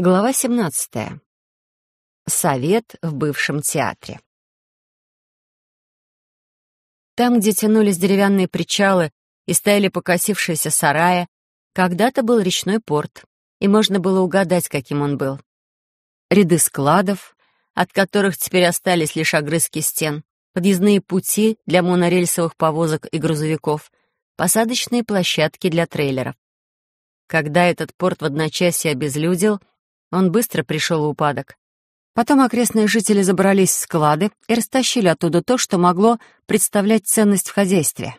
Глава 17. Совет в бывшем театре. Там, где тянулись деревянные причалы и стояли покосившиеся сараи, когда-то был речной порт, и можно было угадать, каким он был. Ряды складов, от которых теперь остались лишь огрызки стен, подъездные пути для монорельсовых повозок и грузовиков, посадочные площадки для трейлеров. Когда этот порт в одночасье обезлюдил, он быстро пришел в упадок. Потом окрестные жители забрались в склады и растащили оттуда то, что могло представлять ценность в хозяйстве.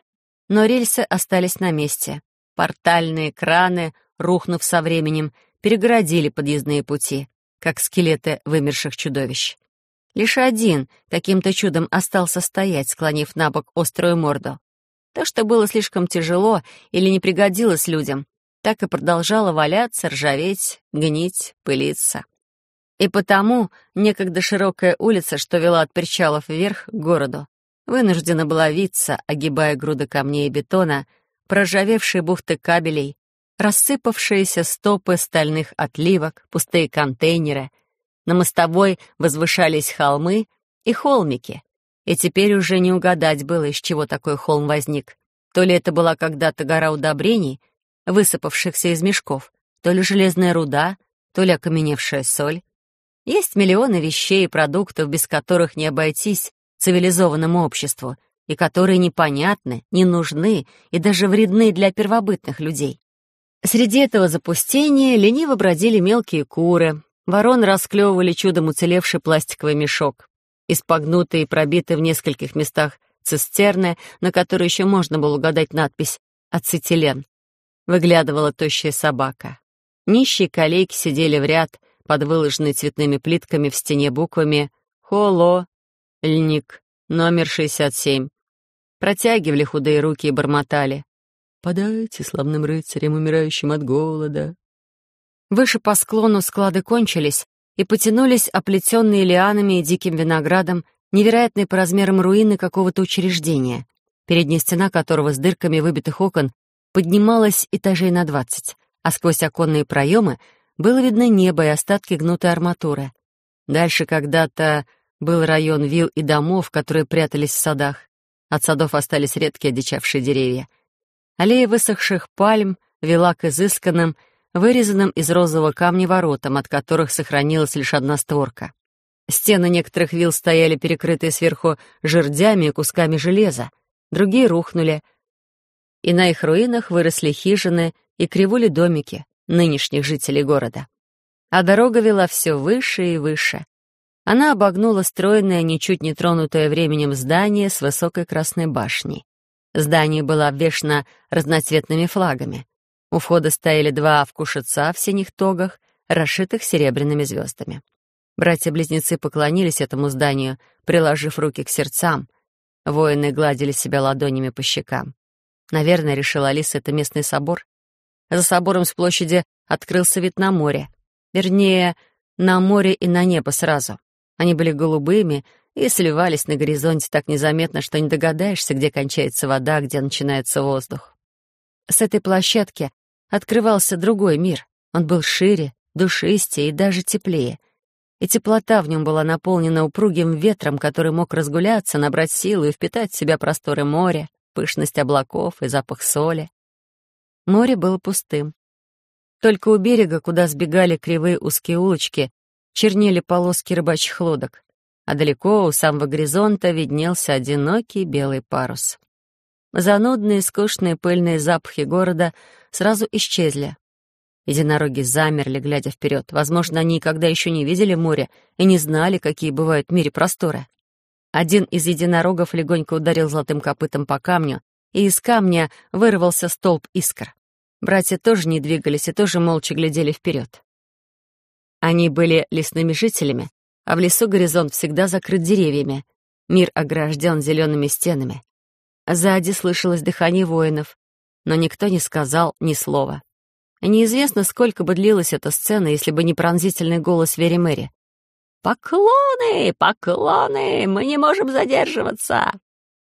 Но рельсы остались на месте. Портальные краны, рухнув со временем, перегородили подъездные пути, как скелеты вымерших чудовищ. Лишь один каким-то чудом остался стоять, склонив на бок острую морду. То, что было слишком тяжело или не пригодилось людям, так и продолжала валяться, ржаветь, гнить, пылиться. И потому некогда широкая улица, что вела от причалов вверх к городу, вынуждена была виться, огибая груды камней и бетона, проржавевшие бухты кабелей, рассыпавшиеся стопы стальных отливок, пустые контейнеры. На мостовой возвышались холмы и холмики, и теперь уже не угадать было, из чего такой холм возник. То ли это была когда-то гора удобрений, высыпавшихся из мешков, то ли железная руда, то ли окаменевшая соль. Есть миллионы вещей и продуктов, без которых не обойтись цивилизованному обществу, и которые непонятны, не нужны и даже вредны для первобытных людей. Среди этого запустения лениво бродили мелкие куры, ворон расклевывали чудом уцелевший пластиковый мешок, испогнутые и пробитые в нескольких местах цистерны, на которой еще можно было угадать надпись «Ацетилен», выглядывала тощая собака. Нищие колейки сидели в ряд под выложенной цветными плитками в стене буквами «Холо», «Льник», номер 67. Протягивали худые руки и бормотали. «Подайте славным рыцарям, умирающим от голода». Выше по склону склады кончились, и потянулись оплетенные лианами и диким виноградом невероятные по размерам руины какого-то учреждения, передняя стена которого с дырками выбитых окон поднималась этажей на двадцать, а сквозь оконные проемы было видно небо и остатки гнутой арматуры. Дальше когда-то был район вилл и домов, которые прятались в садах. От садов остались редкие одичавшие деревья. Аллея высохших пальм вела к изысканным, вырезанным из розового камня воротам, от которых сохранилась лишь одна створка. Стены некоторых вилл стояли перекрытые сверху жердями и кусками железа, другие рухнули — и на их руинах выросли хижины и кривули домики нынешних жителей города. А дорога вела все выше и выше. Она обогнула стройное, ничуть не тронутое временем здание с высокой красной башней. Здание было обвешано разноцветными флагами. У входа стояли два вкушица в синих тогах, расшитых серебряными звездами. Братья-близнецы поклонились этому зданию, приложив руки к сердцам. Воины гладили себя ладонями по щекам. Наверное, решила Алиса, это местный собор. За собором с площади открылся вид на море. Вернее, на море и на небо сразу. Они были голубыми и сливались на горизонте так незаметно, что не догадаешься, где кончается вода, где начинается воздух. С этой площадки открывался другой мир. Он был шире, душистее и даже теплее. И теплота в нем была наполнена упругим ветром, который мог разгуляться, набрать силу и впитать в себя просторы моря, пышность облаков и запах соли. Море было пустым. Только у берега, куда сбегали кривые узкие улочки, чернели полоски рыбачьих лодок, а далеко у самого горизонта виднелся одинокий белый парус. Занудные, скучные пыльные запахи города сразу исчезли. Единороги замерли, глядя вперед. Возможно, они никогда еще не видели море и не знали, какие бывают в мире просторы. Один из единорогов легонько ударил золотым копытом по камню, и из камня вырвался столб искр. Братья тоже не двигались и тоже молча глядели вперед. Они были лесными жителями, а в лесу горизонт всегда закрыт деревьями, мир огражден зелеными стенами. Сзади слышалось дыхание воинов, но никто не сказал ни слова. Неизвестно, сколько бы длилась эта сцена, если бы не пронзительный голос Вери Мэри. «Поклоны! Поклоны! Мы не можем задерживаться!»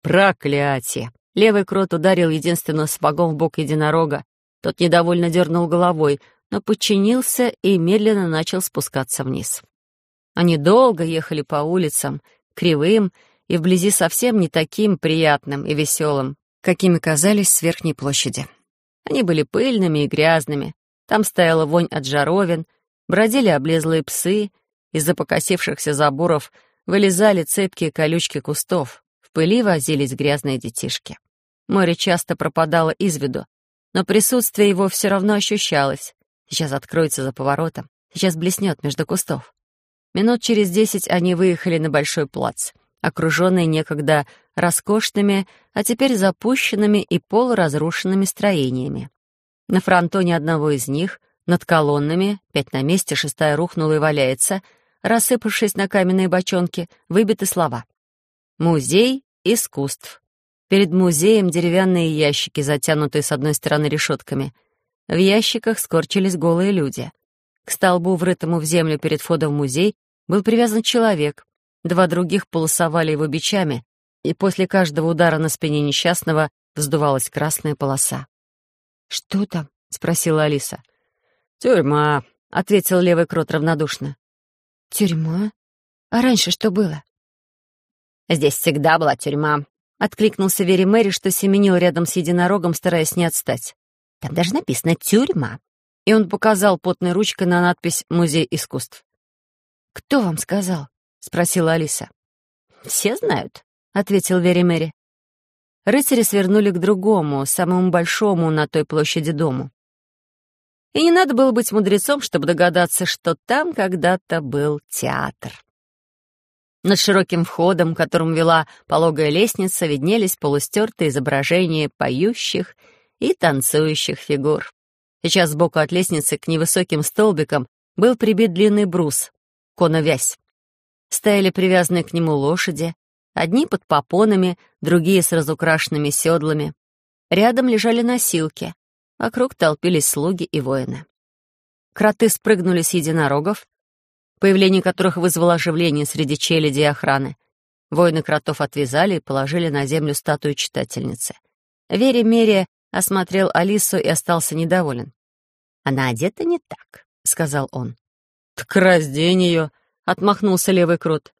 «Проклятие!» Левый крот ударил единственным сапогом в бок единорога. Тот недовольно дернул головой, но подчинился и медленно начал спускаться вниз. Они долго ехали по улицам, кривым и вблизи совсем не таким приятным и веселым, какими казались с верхней площади. Они были пыльными и грязными, там стояла вонь от жаровин, бродили облезлые псы, из-за покосившихся заборов вылезали цепкие колючки кустов, в пыли возились грязные детишки. Море часто пропадало из виду, но присутствие его все равно ощущалось. Сейчас откроется за поворотом, сейчас блеснет между кустов. Минут через десять они выехали на большой плац, окруженный некогда роскошными, а теперь запущенными и полуразрушенными строениями. На фронтоне одного из них, над колоннами, пять на месте, шестая рухнула и валяется, рассыпавшись на каменные бочонки, выбиты слова. «Музей искусств». Перед музеем деревянные ящики, затянутые с одной стороны решетками. В ящиках скорчились голые люди. К столбу, врытому в землю перед входом в музей, был привязан человек. Два других полосовали его бичами, и после каждого удара на спине несчастного вздувалась красная полоса. «Что там?» — спросила Алиса. «Тюрьма», — ответил левый крот равнодушно. «Тюрьма? А раньше что было?» «Здесь всегда была тюрьма», — откликнулся Вери Мэри, что семенил рядом с единорогом, стараясь не отстать. «Там даже написано «тюрьма». И он показал потной ручкой на надпись «Музей искусств». «Кто вам сказал?» — спросила Алиса. «Все знают», — ответил Вери Мэри. Рыцари свернули к другому, самому большому на той площади дому. И не надо было быть мудрецом, чтобы догадаться, что там когда-то был театр. Над широким входом, которым вела пологая лестница, виднелись полустертые изображения поющих и танцующих фигур. Сейчас сбоку от лестницы к невысоким столбикам был прибит длинный брус, коновязь. Стояли привязанные к нему лошади, Одни под попонами, другие с разукрашенными седлами. Рядом лежали носилки. Вокруг толпились слуги и воины. Кроты спрыгнули с единорогов, появление которых вызвало оживление среди челяди и охраны. Воины кротов отвязали и положили на землю статую читательницы. Вере Мере осмотрел Алису и остался недоволен. «Она одета не так», — сказал он. «Так раздень ее», — отмахнулся левый крот.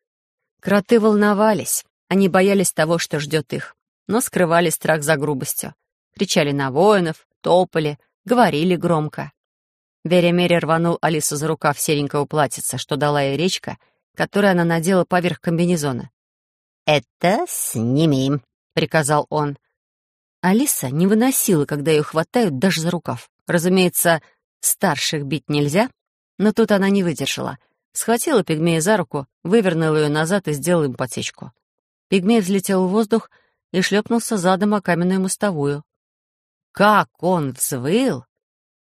Кроты волновались. Они боялись того, что ждет их, но скрывали страх за грубостью. Кричали на воинов, топали, говорили громко. Веря рванул Алису за рукав серенького платьица, что дала ей речка, которую она надела поверх комбинезона. «Это сними», — приказал он. Алиса не выносила, когда ее хватают даже за рукав. Разумеется, старших бить нельзя, но тут она не выдержала — Схватила пигмея за руку, вывернула ее назад и сделала им потечку. Пигмей взлетел в воздух и шлепнулся задом о каменную мостовую. Как он взвыл!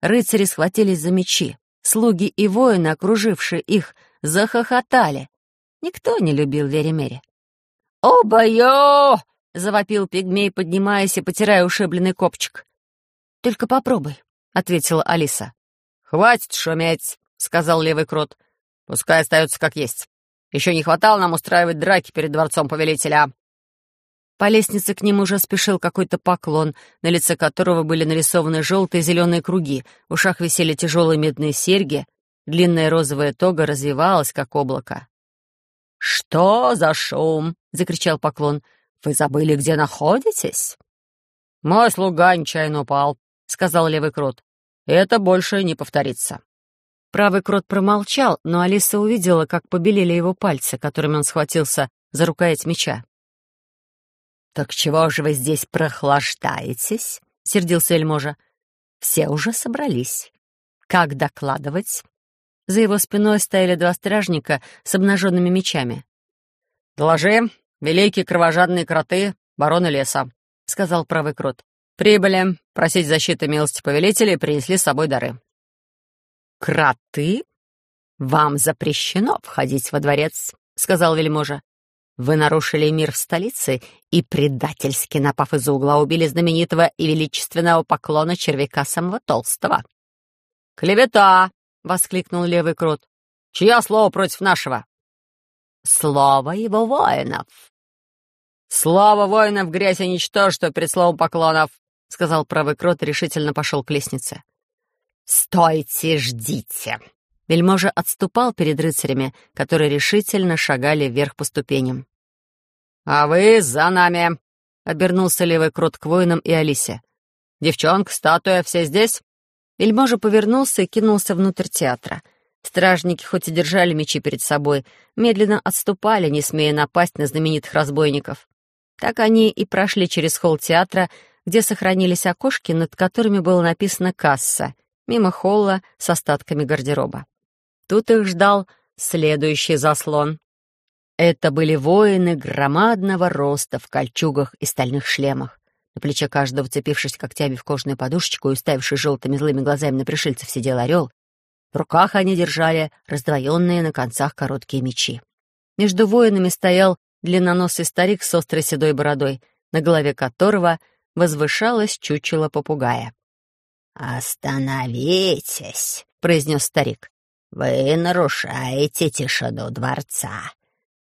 Рыцари схватились за мечи. Слуги и воины, окружившие их, захохотали. Никто не любил Веремере. «Обаю!» — завопил пигмей, поднимаясь и потирая ушибленный копчик. «Только попробуй», — ответила Алиса. «Хватит шуметь», — сказал левый крот. Пускай остается как есть. Еще не хватало нам устраивать драки перед дворцом повелителя». По лестнице к ним уже спешил какой-то поклон, на лице которого были нарисованы желтые и зеленые круги, в ушах висели тяжелые медные серьги, длинная розовая тога развивалась, как облако. «Что за шум?» — закричал поклон. «Вы забыли, где находитесь?» «Мой слуга нечаянно упал», — сказал левый крот. «Это больше не повторится». Правый крот промолчал, но Алиса увидела, как побелели его пальцы, которыми он схватился за рукоять меча. «Так чего же вы здесь прохлаждаетесь?» — сердился Эльможа. «Все уже собрались. Как докладывать?» За его спиной стояли два стражника с обнаженными мечами. «Доложи, великие кровожадные кроты, бароны леса», — сказал правый крот. «Прибыли, просить защиты милости повелителя и принесли с собой дары». «Кроты? Вам запрещено входить во дворец», — сказал вельможа. «Вы нарушили мир в столице и, предательски напав из угла, убили знаменитого и величественного поклона червяка самого толстого». «Клевета!» — воскликнул левый крот. «Чье слово против нашего?» «Слово его воинов». «Слово воинов грязь и ничтожество перед словом поклонов», — сказал правый крот и решительно пошел к лестнице. «Стойте, ждите!» Вельможа отступал перед рыцарями, которые решительно шагали вверх по ступеням. «А вы за нами!» — обернулся левый крот к воинам и Алисе. «Девчонка, статуя, все здесь?» Вельможа повернулся и кинулся внутрь театра. Стражники, хоть и держали мечи перед собой, медленно отступали, не смея напасть на знаменитых разбойников. Так они и прошли через холл театра, где сохранились окошки, над которыми было написано «Касса», мимо холла с остатками гардероба. Тут их ждал следующий заслон. Это были воины громадного роста в кольчугах и стальных шлемах. На плече каждого, вцепившись когтями в кожаную подушечку и уставившись желтыми злыми глазами на пришельцев, сидел орел. В руках они держали раздвоенные на концах короткие мечи. Между воинами стоял длинноносый старик с острой седой бородой, на голове которого возвышалось чучело попугая. «Остановитесь», — произнес старик. «Вы нарушаете тишину дворца.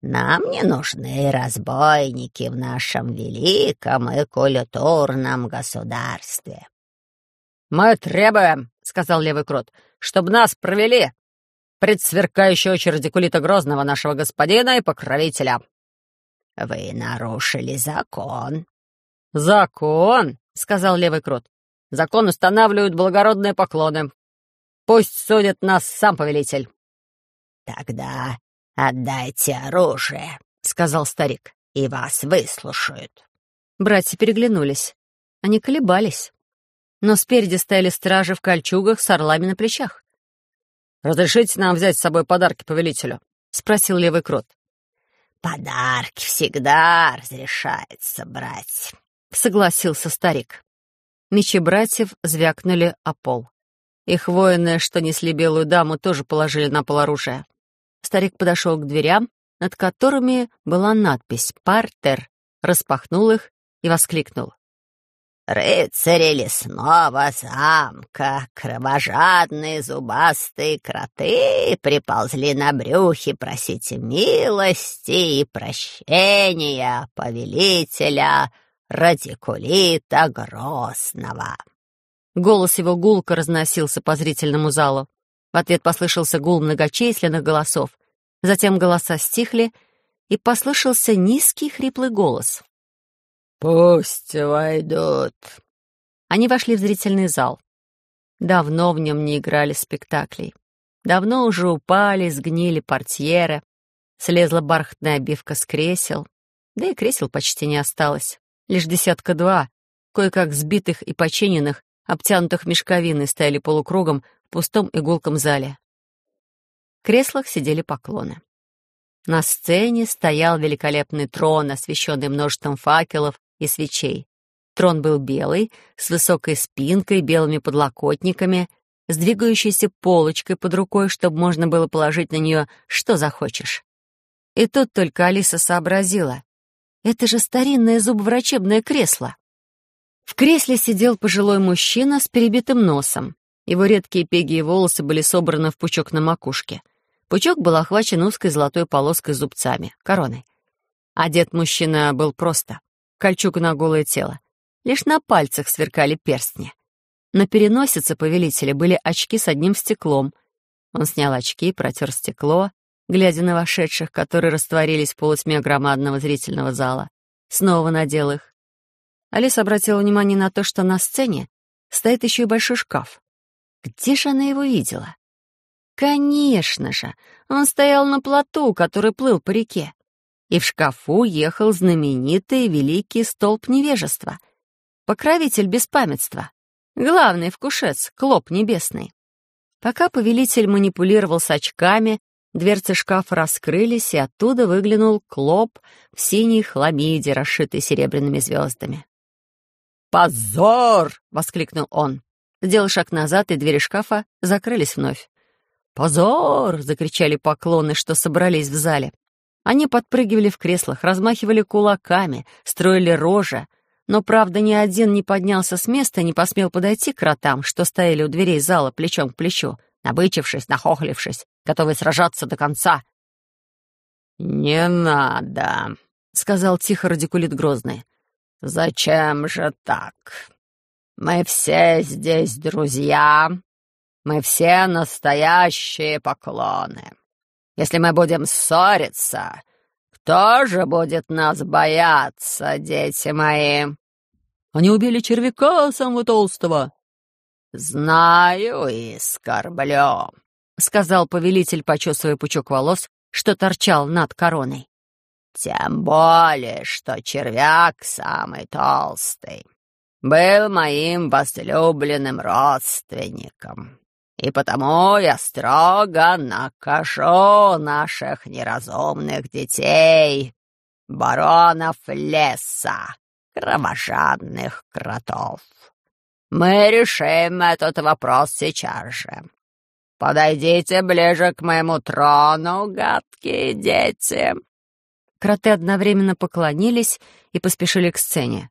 Нам не нужны разбойники в нашем великом и культурном государстве». «Мы требуем», — сказал левый крот, — «чтобы нас провели пред сверкающей очереди кулита Грозного нашего господина и покровителя». «Вы нарушили закон». «Закон?» — сказал левый крот. «Закон устанавливают благородные поклоны. Пусть судит нас сам повелитель». «Тогда отдайте оружие», — сказал старик, — «и вас выслушают». Братья переглянулись. Они колебались. Но спереди стояли стражи в кольчугах с орлами на плечах. «Разрешите нам взять с собой подарки повелителю?» — спросил левый крот. «Подарки всегда разрешается брать», — согласился старик. Мечи братьев звякнули о пол. Их воины, что несли белую даму, тоже положили на пол оружие. Старик подошел к дверям, над которыми была надпись «Партер», распахнул их и воскликнул. Рыцари лесного замка, кровожадные зубастые кроты приползли на брюхе просить милости и прощения повелителя радикулита Грозного. Голос его гулко разносился по зрительному залу. В ответ послышался гул многочисленных голосов. Затем голоса стихли, и послышался низкий хриплый голос. «Пусть войдут». Они вошли в зрительный зал. Давно в нем не играли спектаклей. Давно уже упали, сгнили портьеры, слезла бархатная обивка с кресел, да и кресел почти не осталось. Лишь десятка-два, кое-как сбитых и починенных, обтянутых мешковиной, стояли полукругом пустом игулком зале. В креслах сидели поклоны. На сцене стоял великолепный трон, освещенный множеством факелов и свечей. Трон был белый, с высокой спинкой, белыми подлокотниками, с двигающейся полочкой под рукой, чтобы можно было положить на нее что захочешь. И тут только Алиса сообразила. Это же старинное зубоврачебное кресло. В кресле сидел пожилой мужчина с перебитым носом. Его редкие пеги и волосы были собраны в пучок на макушке. Пучок был охвачен узкой золотой полоской зубцами, короной. Одет мужчина был просто кольчугу на голое тело. Лишь на пальцах сверкали перстни. На переносице повелителя были очки с одним стеклом. Он снял очки, протер стекло, глядя на вошедших, которые растворились в полутьме громадного зрительного зала. Снова надел их. Алиса обратила внимание на то, что на сцене стоит еще и большой шкаф. Где же она его видела? Конечно же, он стоял на плоту, который плыл по реке и в шкафу ехал знаменитый великий столб невежества, покровитель беспамятства, главный вкушец, клоп небесный. Пока повелитель манипулировал с очками, дверцы шкафа раскрылись, и оттуда выглянул клоп в синей хламиде, расшитой серебряными звездами. «Позор!» — воскликнул он. Сделал шаг назад, и двери шкафа закрылись вновь. «Позор!» — закричали поклоны, что собрались в зале. Они подпрыгивали в креслах, размахивали кулаками, строили рожа, но, правда, ни один не поднялся с места и не посмел подойти к ротам, что стояли у дверей зала плечом к плечу, набычившись, нахохлившись, готовые сражаться до конца. «Не надо», — сказал тихо радикулит Грозный. «Зачем же так? Мы все здесь друзья, мы все настоящие поклоны. Если мы будем ссориться, кто же будет нас бояться, дети мои?» «Они убили червяка самого толстого». «Знаю и скорблю», — сказал повелитель, почесывая пучок волос, что торчал над короной. «Тем более, что червяк самый толстый был моим возлюбленным родственником, и потому я строго накажу наших неразумных детей, баронов леса, кровожадных кротов. Мы решим этот вопрос сейчас же. Подойдите ближе к моему трону, гадкие дети». Кроты одновременно поклонились и поспешили к сцене.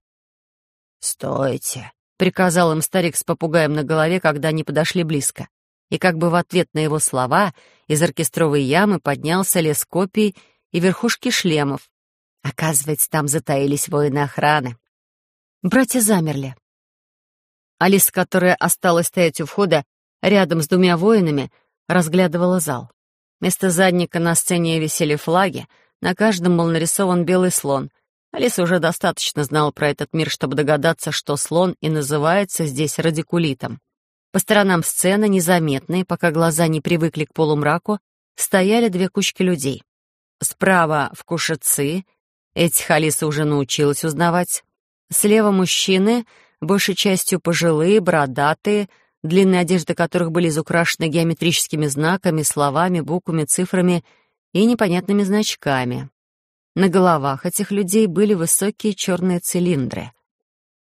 «Стойте!» — приказал им старик с попугаем на голове, когда они подошли близко. И как бы в ответ на его слова из оркестровой ямы поднялся лес копий и верхушки шлемов. Оказывается, там затаились воины охраны. Братья замерли. Алиса, которая осталась стоять у входа, рядом с двумя воинами, разглядывала зал. Вместо задника на сцене висели флаги, на каждом был нарисован белый слон, Алиса уже достаточно знала про этот мир, чтобы догадаться, что слон и называется здесь радикулитом. По сторонам сцены, незаметные, пока глаза не привыкли к полумраку, стояли две кучки людей. Справа — в кушацы, этих Алиса уже научилась узнавать. Слева — мужчины, большей частью пожилые, бородатые, длинные одежды которых были изукрашены геометрическими знаками, словами, буквами, цифрами и непонятными значками. На головах этих людей были высокие черные цилиндры.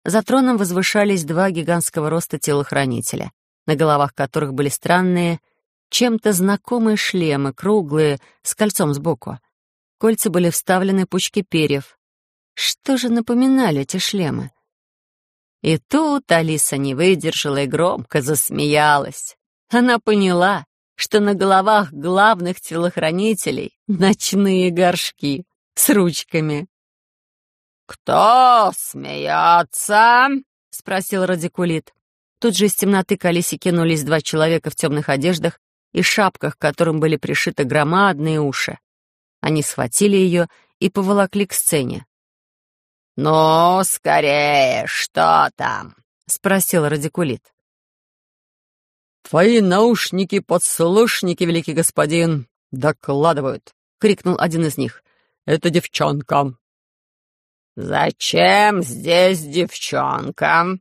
За троном возвышались два гигантского роста телохранителя, на головах которых были странные, чем-то знакомые шлемы, круглые, с кольцом сбоку. Кольца были вставлены пучки перьев. Что же напоминали эти шлемы? И тут Алиса не выдержала и громко засмеялась. Она поняла, что на головах главных телохранителей ночные горшки с ручками. «Кто смеется?» — спросил радикулит. Тут же из темноты к Алисе кинулись два человека в темных одеждах и шапках, к которым были пришиты громадные уши. Они схватили ее и поволокли к сцене. «Ну, скорее, что там?» — спросил радикулит. «Твои наушники-подслушники, великий господин, докладывают!» — крикнул один из них. Это девчонка». «Зачем здесь девчонка?»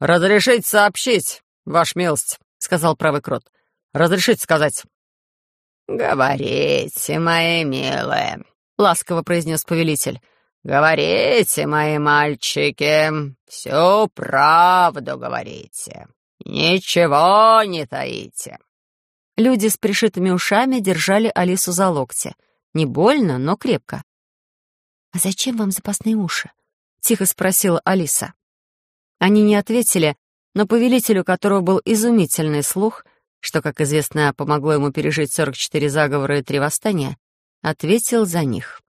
«Разрешить сообщить, ваш милость», — сказал правый крот. «Разрешить сказать». «Говорите, мои милые», — ласково произнес повелитель. «Говорите, мои мальчики, всю правду говорите. Ничего не таите». Люди с пришитыми ушами держали Алису за локти — не больно, но крепко. «А зачем вам запасные уши?» — тихо спросила Алиса. Они не ответили, но повелителю, которого был изумительный слух, что, как известно, помогло ему пережить 44 заговора и три восстания, ответил за них.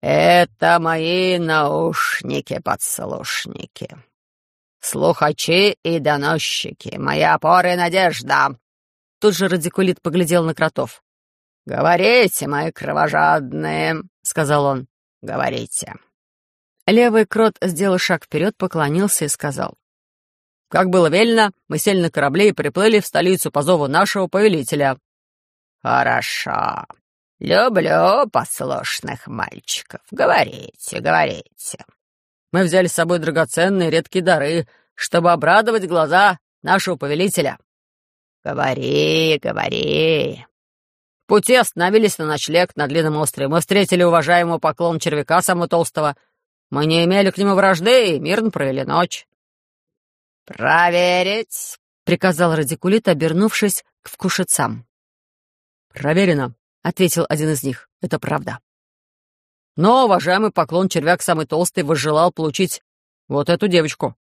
«Это мои наушники-подслушники, слухачи и доносчики, моя опора и надежда». Тут же радикулит поглядел на кротов. «Говорите, мои кровожадные», — сказал он, — «говорите». Левый крот сделал шаг вперед, поклонился и сказал. «Как было велено, мы сели на корабле и приплыли в столицу по зову нашего повелителя». «Хорошо. Люблю послушных мальчиков. Говорите, говорите». Мы взяли с собой драгоценные редкие дары, чтобы обрадовать глаза нашего повелителя. «Говори, говори», пути остановились на ночлег на длинном острове. Мы встретили уважаемого поклон червяка самого толстого. Мы не имели к нему вражды и мирно провели ночь. «Проверить!» — приказал радикулит, обернувшись к вкушицам. «Проверено», — ответил один из них. «Это правда». Но уважаемый поклон червяк самый толстый возжелал получить вот эту девочку,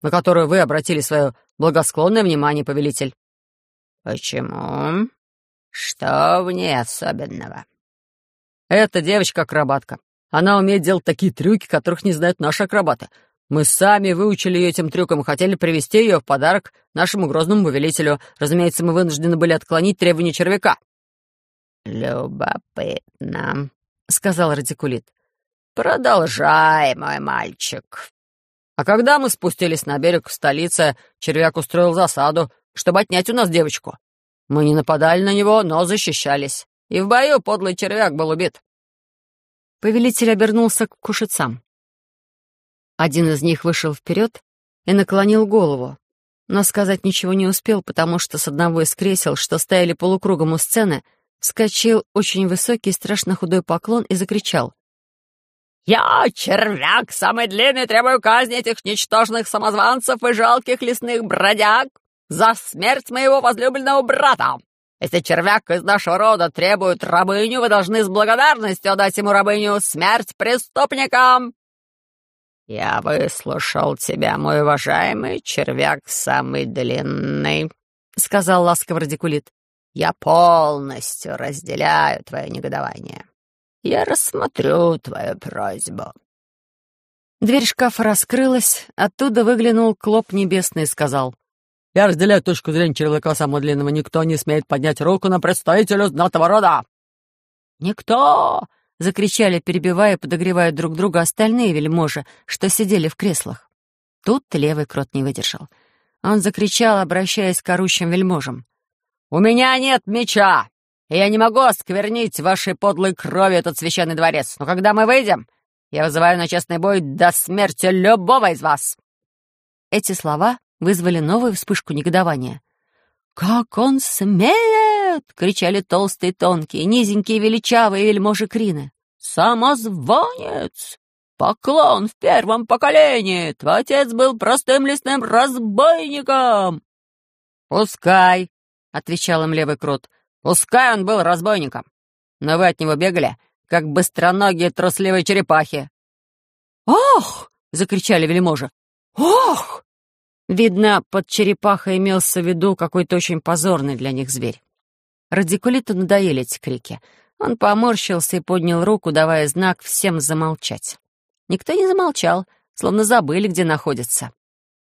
на которую вы обратили свое благосклонное внимание, повелитель. «Почему?» «Что в ней особенного?» «Эта девочка-акробатка. Она умеет делать такие трюки, которых не знают наши акробаты. Мы сами выучили ее этим трюком и хотели привезти ее в подарок нашему грозному повелителю. Разумеется, мы вынуждены были отклонить требования червяка». «Любопытно», — сказал радикулит. «Продолжай, мой мальчик». А когда мы спустились на берег в столице, червяк устроил засаду, чтобы отнять у нас девочку. Мы не нападали на него, но защищались. И в бою подлый червяк был убит. Повелитель обернулся к кушицам. Один из них вышел вперед и наклонил голову, но сказать ничего не успел, потому что с одного из кресел, что стояли полукругом у сцены, вскочил очень высокий, страшно худой поклон и закричал. «Я, червяк, самый длинный, требую казни этих ничтожных самозванцев и жалких лесных бродяг за смерть моего возлюбленного брата. Если червяк из нашего рода требует рабыню, вы должны с благодарностью отдать ему рабыню смерть преступникам!» «Я выслушал тебя, мой уважаемый червяк самый длинный», — сказал ласково радикулит. «Я полностью разделяю твое негодование. Я рассмотрю твою просьбу». Дверь шкафа раскрылась, оттуда выглянул Клоп Небесный и сказал. «Я разделяю точку зрения червяка самого длинного. Никто не смеет поднять руку на представителя знатного рода». «Никто!» — закричали, перебивая и подогревая друг друга остальные вельможи, что сидели в креслах. Тут левый крот не выдержал. Он закричал, обращаясь к орущим вельможам. «У меня нет меча! и я не могу осквернить вашей подлой крови этот священный дворец. Но когда мы выйдем, я вызываю на честный бой до смерти любого из вас». Эти слова вызвали новую вспышку негодования. «Как он смеет!» — кричали толстые, тонкие, низенькие, величавые вельможи Крины. «Самозванец! Поклон в первом поколении! Твой отец был простым лесным разбойником!» «Пускай!» — отвечал им левый крот — Пускай он был разбойником, но вы от него бегали, как быстроногие трусливые черепахи». «Ох!» — закричали вельможи. «Ох!» Видно, под черепахой имелся в виду какой-то очень позорный для них зверь. Радикулиту надоели эти крики. Он поморщился и поднял руку, давая знак всем замолчать. Никто не замолчал, словно забыли, где находится.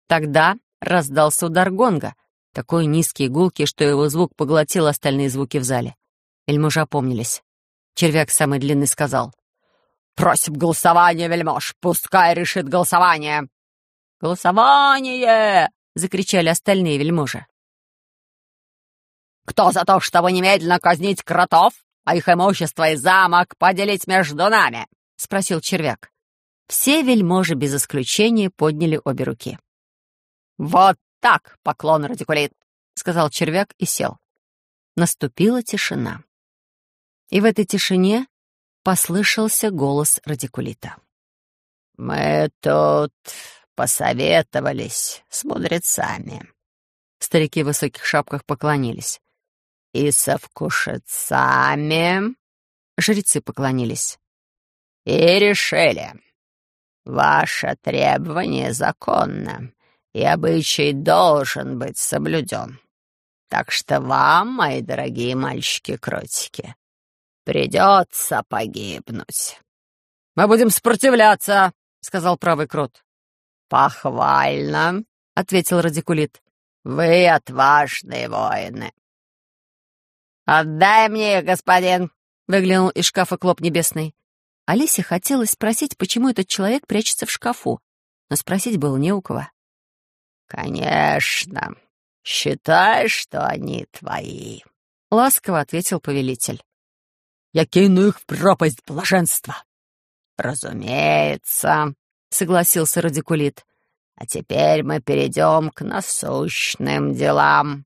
Тогда раздался удар гонга, такой низкий и гулкий, что его звук поглотил остальные звуки в зале. Вельможи опомнились. Червяк самый длинный сказал. «Просим голосование, вельмож! Пускай решит голосование!» «Голосование!» — закричали остальные вельможи. «Кто за то, чтобы немедленно казнить кротов, а их имущество и замок поделить между нами?» — спросил червяк. Все вельможи без исключения подняли обе руки. «Вот «Так, поклон, радикулит», — сказал червяк и сел. Наступила тишина. И в этой тишине послышался голос радикулита. «Мы тут посоветовались с мудрецами». Старики в высоких шапках поклонились. «И со вкушецами...» Жрецы поклонились. «И решили. Ваше требование законно и обычай должен быть соблюден. Так что вам, мои дорогие мальчики-кротики, придется погибнуть». «Мы будем сопротивляться», — сказал правый крот. «Похвально», — ответил радикулит. «Вы отважные воины». «Отдай мне их, господин», — выглянул из шкафа клоп небесный. Алисе хотелось спросить, почему этот человек прячется в шкафу, но спросить было не у кого. «Конечно. Считай, что они твои», — ласково ответил повелитель. «Я кину их в пропасть блаженства». «Разумеется», — согласился радикулит. «А теперь мы перейдем к насущным делам».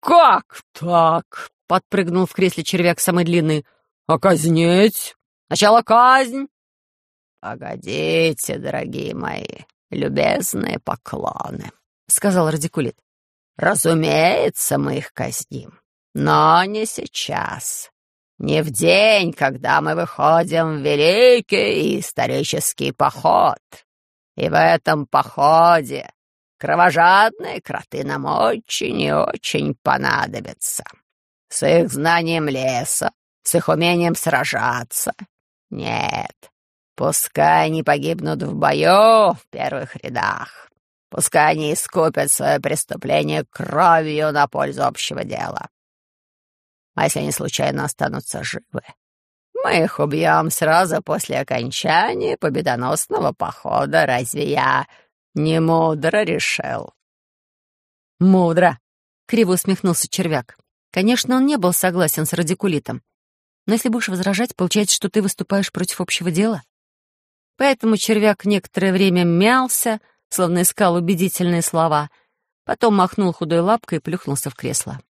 «Как так?» — подпрыгнул в кресле червяк самый длинный. «А казнить? Сначала казнь!» «Погодите, дорогие мои, любезные поклоны», — сказал радикулит. «Разумеется, мы их казним, но не сейчас. Не в день, когда мы выходим в великий исторический поход. И в этом походе кровожадные кроты нам очень и очень понадобятся. С их знанием леса, с их умением сражаться. Нет, Пускай они погибнут в бою в первых рядах. Пускай они искупят свое преступление кровью на пользу общего дела. А если они случайно останутся живы, мы их убьем сразу после окончания победоносного похода. Разве я не мудро решил?» «Мудро!» — криво усмехнулся червяк. Конечно, он не был согласен с радикулитом. Но если будешь возражать, получается, что ты выступаешь против общего дела. Поэтому червяк некоторое время мялся, словно искал убедительные слова, потом махнул худой лапкой и плюхнулся в кресло.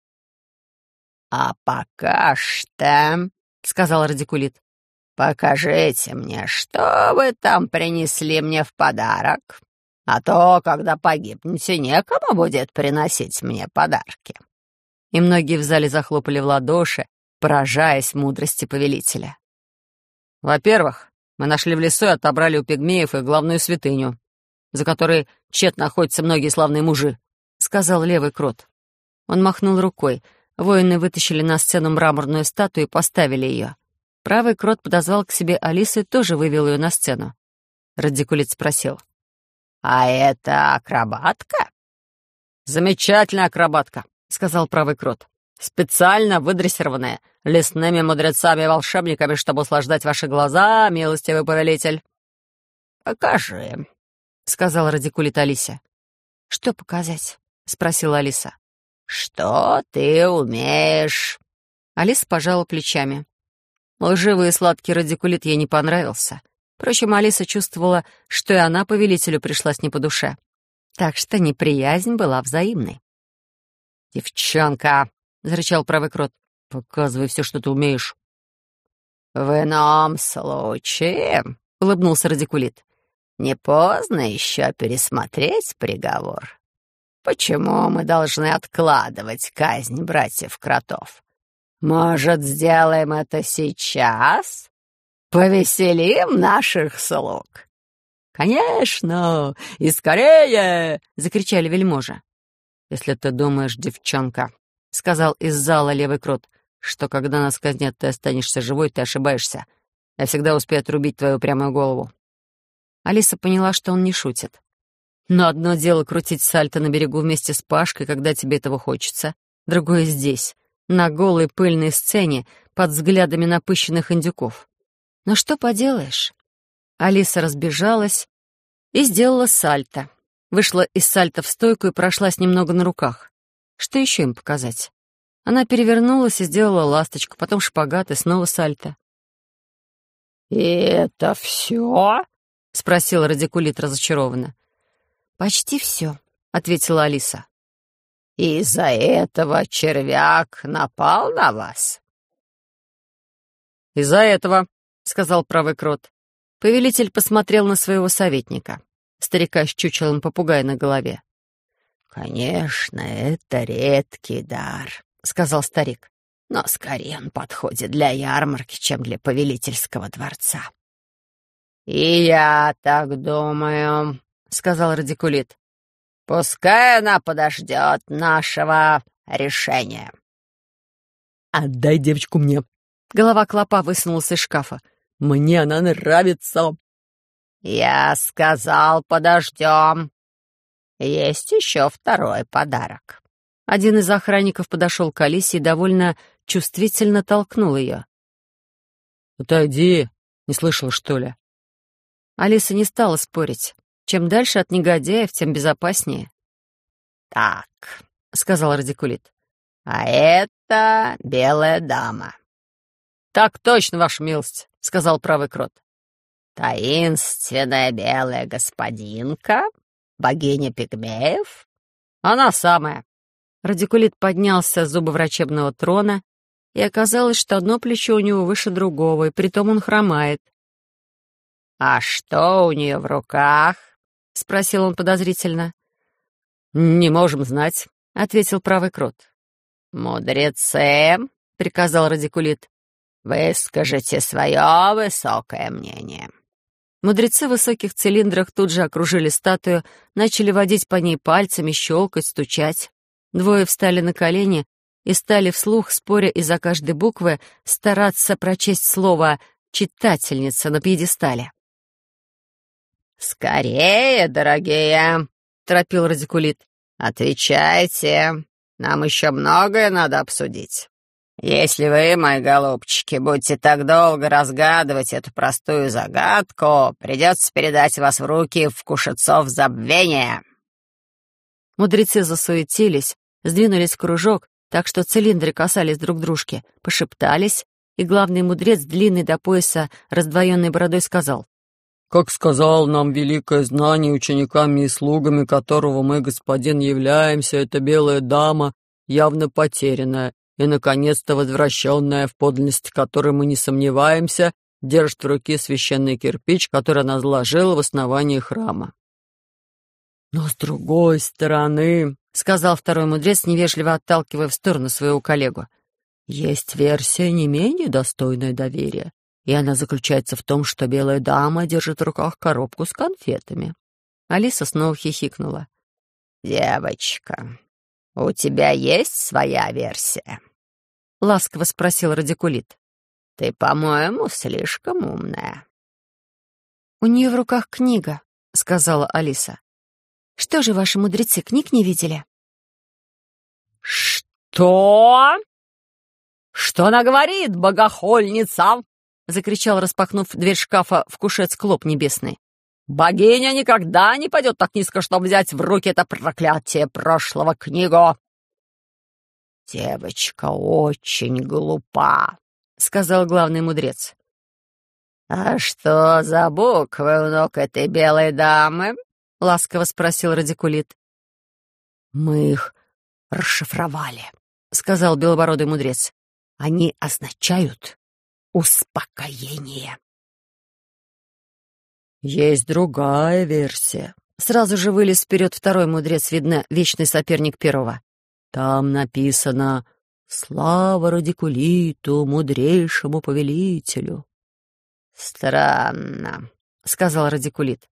«А пока что», — сказал радикулит, — «покажите мне, что вы там принесли мне в подарок, а то, когда погибнете, некому будет приносить мне подарки». И многие в зале захлопали в ладоши, поражаясь мудрости повелителя. «Во-первых, мы нашли в лесу и отобрали у пигмеев их главную святыню, за которой тщетно находятся многие славные мужи», — сказал левый крот. Он махнул рукой. Воины вытащили на сцену мраморную статую и поставили ее. Правый крот подозвал к себе Алису и тоже вывел ее на сцену. Радикулит спросил. «А это акробатка?» «Замечательная акробатка», — сказал правый крот. «Специально выдрессированная лесными мудрецами и волшебниками, чтобы услаждать ваши глаза, милостивый повелитель». «Покажи», — сказал радикулит Алисе. «Что показать?» — спросила Алиса. «Что ты умеешь?» Алиса пожала плечами. Лживый и сладкий радикулит ей не понравился. Впрочем, Алиса чувствовала, что и она повелителю пришлась не по душе. Так что неприязнь была взаимной. «Девчонка!» — зарычал правый крот. «Показывай все, что ты умеешь». «В ином случае», — улыбнулся радикулит, «не поздно еще пересмотреть приговор. Почему мы должны откладывать казнь братьев-кротов? Может, сделаем это сейчас? Повеселим наших слуг?» «Конечно! И скорее!» — закричали вельможи. «Если ты думаешь, девчонка, — сказал из зала левый крот, — что когда нас казнят, ты останешься живой, ты ошибаешься. Я всегда успею отрубить твою прямую голову». Алиса поняла, что он не шутит. Но одно дело крутить сальто на берегу вместе с Пашкой, когда тебе этого хочется, другое здесь, на голой пыльной сцене, под взглядами напыщенных индюков. Но что поделаешь? Алиса разбежалась и сделала сальто. Вышла из сальта в стойку и прошлась немного на руках. Что еще им показать? Она перевернулась и сделала ласточку, потом шпагат и снова сальто. «И это все?» — спросил радикулит разочарованно. «Почти все», — ответила Алиса. «Из-за этого червяк напал на вас?» «Из-за этого», — сказал правый крот. Повелитель посмотрел на своего советника старика с чучелом попугая на голове. «Конечно, это редкий дар», — сказал старик. «Но скорее он подходит для ярмарки, чем для повелительского дворца». «И я так думаю», — сказал радикулит. «Пускай она подождет нашего решения». «Отдай девочку мне». Голова клопа высунулась из шкафа. «Мне она нравится». «Я сказал, подождем. Есть еще второй подарок». Один из охранников подошел к Алисе и довольно чувствительно толкнул ее. «Отойди, не слышал, что ли?» Алиса не стала спорить. Чем дальше от негодяев, тем безопаснее. «Так», — сказал радикулит, — «а это белая дама». «Так точно, ваша милость», — сказал правый крот. «Таинственная белая господинка? Богиня пигмеев?» «Она самая». Радикулит поднялся с зубоврачебного трона, и оказалось, что одно плечо у него выше другого, и притом он хромает. «А что у нее в руках?» — спросил он подозрительно. «Не можем знать», — ответил правый крот. «Мудрецы», — приказал радикулит, — «выскажите свое высокое мнение». Мудрецы в высоких цилиндрах тут же окружили статую, начали водить по ней пальцами, щелкать, стучать. Двое встали на колени и стали вслух, споря из-за каждой буквы, стараться прочесть слово «читательница» на пьедестале. «Скорее, дорогие!» — торопил радикулит. «Отвечайте. Нам еще многое надо обсудить. Если вы, мои голубчики, будете так долго разгадывать эту простую загадку, придется передать вас в руки вкушецов забвения». Мудрецы засуетились, сдвинулись в кружок, так что цилиндры касались друг дружки, пошептались, и главный мудрец, длинный до пояса, раздвоенной бородой, сказал, «Как сказал нам великое знание, учениками и слугами которого мы, господин, являемся, эта белая дама, явно потерянная, и, наконец-то, возвращенная в подлинности которой мы не сомневаемся, держит в руке священный кирпич, который она заложила в основании храма. «Но с другой стороны», — сказал второй мудрец, невежливо отталкивая в сторону своего коллегу, «есть версия не менее достойная доверия, и она заключается в том, что белая дама держит в руках коробку с конфетами». Алиса снова хихикнула. «Девочка, у тебя есть своя версия?» — ласково спросил радикулит. «Ты, по-моему, слишком умная». «У нее в руках книга», — сказала Алиса. «Что же ваши мудрецы книг не видели?» «Что? Что она говорит, богохольница?» — закричал, распахнув дверь шкафа в кушец клоп небесный. «Богиня никогда не пойдет так низко, чтобы взять в руки это проклятие прошлого книгу!» «Девочка очень глупа», — сказал главный мудрец. «А что за буквы у ног этой белой дамы?» — ласково спросил радикулит. «Мы их расшифровали», — сказал белобородый мудрец. «Они означают успокоение». «Есть другая версия». Сразу же вылез вперед второй мудрец, видно, вечный соперник первого. Там написано «Слава радикулиту, мудрейшему повелителю». «Странно», — сказал радикулит.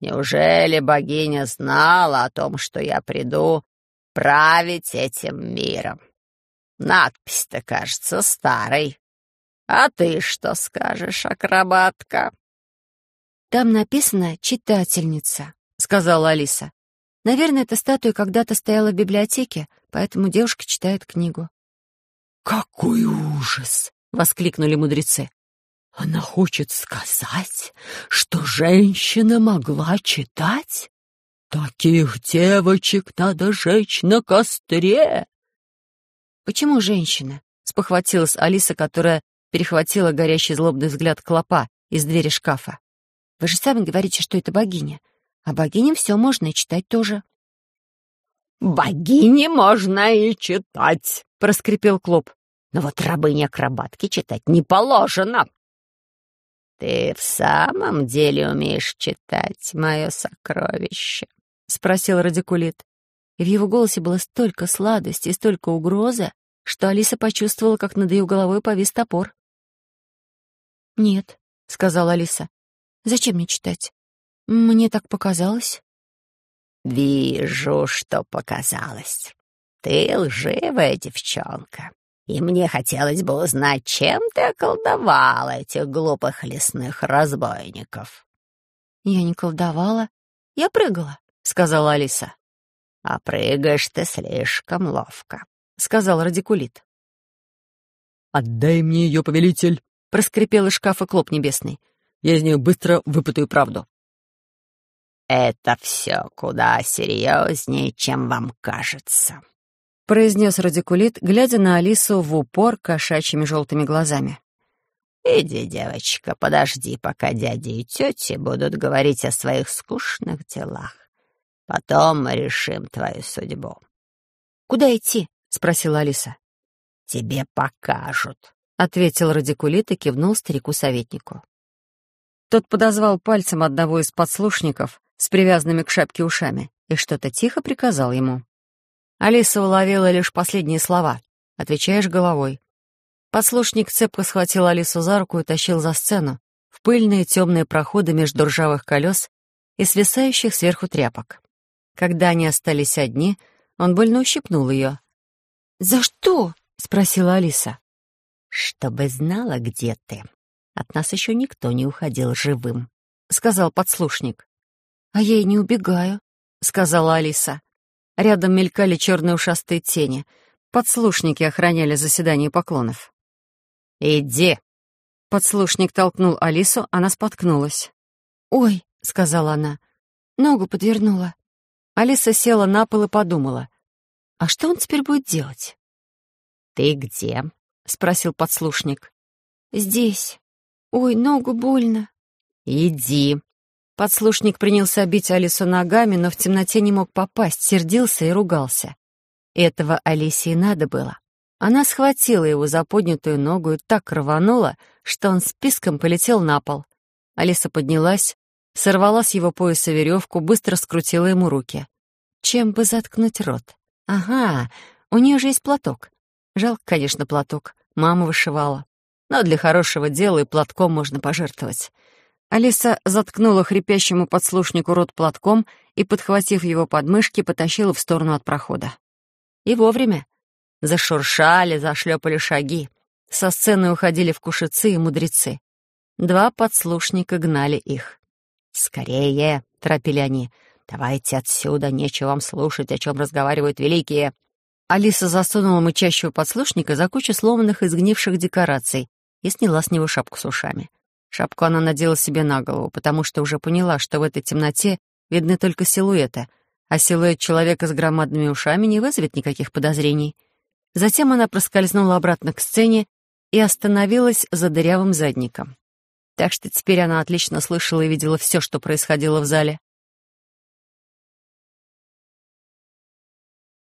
«Неужели богиня знала о том, что я приду править этим миром? Надпись-то кажется старой. А ты что скажешь, акробатка?» «Там написано «читательница», — сказала Алиса. «Наверное, эта статуя когда-то стояла в библиотеке, поэтому девушка читает книгу». «Какой ужас!» — воскликнули мудрецы. «Она хочет сказать, что женщина могла читать? Таких девочек надо жечь на костре!» «Почему женщина?» — спохватилась Алиса, которая перехватила горящий злобный взгляд клопа из двери шкафа. «Вы же сами говорите, что это богиня. А богиням все можно и читать тоже». «Богине можно и читать», — проскрипел Клоп. «Но вот рабыне-акробатке читать не положено». «Ты в самом деле умеешь читать, мое сокровище?» — спросил радикулит. И в его голосе было столько сладости и столько угрозы, что Алиса почувствовала, как над ее головой повис топор. «Нет», — сказала Алиса. «Зачем мне читать? Мне так показалось». «Вижу, что показалось. Ты лживая девчонка, и мне хотелось бы узнать, чем ты околдовала этих глупых лесных разбойников». «Я не колдовала, я прыгала», — сказала Алиса. «А прыгаешь ты слишком ловко», — сказал радикулит. «Отдай мне ее, повелитель», — проскрипел из шкафа клоп небесный. «Я из нее быстро выпытаю правду». «Это все куда серьезнее, чем вам кажется», — произнес радикулит, глядя на Алису в упор кошачьими желтыми глазами. «Иди, девочка, подожди, пока дяди и тети будут говорить о своих скучных делах. Потом мы решим твою судьбу». «Куда идти?» — спросила Алиса. «Тебе покажут», — ответил радикулит и кивнул старику-советнику. Тот подозвал пальцем одного из подслушников, с привязанными к шапке ушами и что-то тихо приказал ему. Алиса уловила лишь последние слова. «Отвечаешь головой». Подслушник цепко схватил Алису за руку и тащил за сцену, в пыльные темные проходы между ржавых колес и свисающих сверху тряпок. Когда они остались одни, он больно ущипнул ее. «За что?» — спросила Алиса. «Чтобы знала, где ты. От нас еще никто не уходил живым», — сказал подслушник. «А я и не убегаю», — сказала Алиса. Рядом мелькали черные ушастые тени. Подслушники охраняли заседание поклонов. «Иди!» Подслушник толкнул Алису, она споткнулась. «Ой», — сказала она, — «ногу подвернула». Алиса села на пол и подумала. «А что он теперь будет делать?» «Ты где?» — спросил подслушник. «Здесь. Ой, ногу больно». «Иди». Подслушник принялся бить Алису ногами, но в темноте не мог попасть, сердился и ругался. Этого Алисе и надо было. Она схватила его за поднятую ногу и так рванула, что он списком полетел на пол. Алиса поднялась, сорвала с его пояса веревку, быстро скрутила ему руки. Чем бы заткнуть рот? Ага, у нее же есть платок. Жалко, конечно, платок. Мама вышивала. Но для хорошего дела и платком можно пожертвовать. Алиса заткнула хрипящему подслушнику рот платком и, подхватив его подмышки, потащила в сторону от прохода. И вовремя. Зашуршали, зашлепали шаги. Со сцены уходили вкушицы и мудрецы. Два подслушника гнали их. «Скорее!» — торопили они. «Давайте отсюда, нечего вам слушать, о чем разговаривают великие». Алиса засунула мычащего подслушника за кучу сломанных и сгнивших декораций и сняла с него шапку с ушами. Шапку она надела себе на голову, потому что уже поняла, что в этой темноте видны только силуэты, а силуэт человека с громадными ушами не вызовет никаких подозрений. Затем она проскользнула обратно к сцене и остановилась за дырявым задником. Так что теперь она отлично слышала и видела все, что происходило в зале.